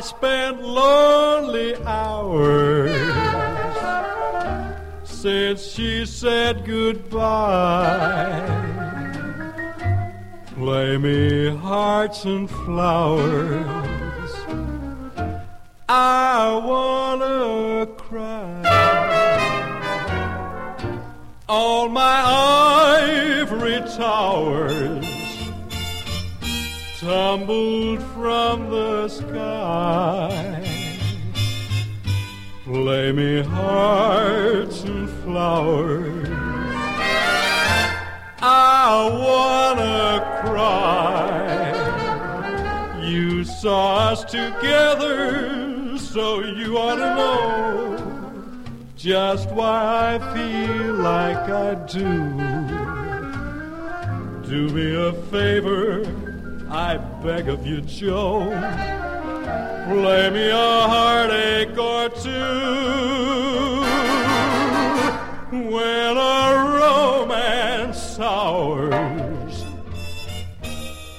spent lonely hours since she said goodbye. Play me hearts and flowers. I wanna cry. All my ivory towers tumbled from the sky. Play me hearts and flowers. I wanna cry. You saw us together, so you ought to know just why I feel like I do. Do me a favor, I beg of you, Joe. Play me a heartache or two. When a romance sours,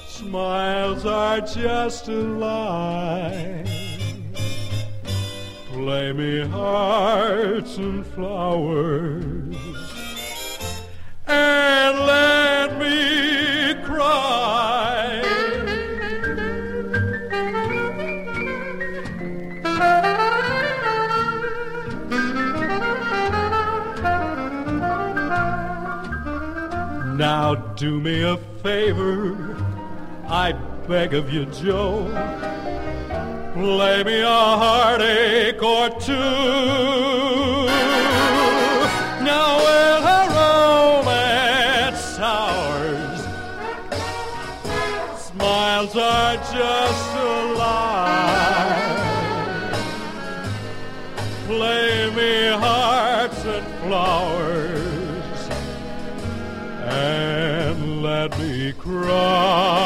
smiles are just a lie. Play me hearts and flowers and let me Now do me a favor, I beg of you, Joe. Play me a heartache or two. Now when a romance sours, smiles are just a lie. Play me hearts and flowers gladly cry.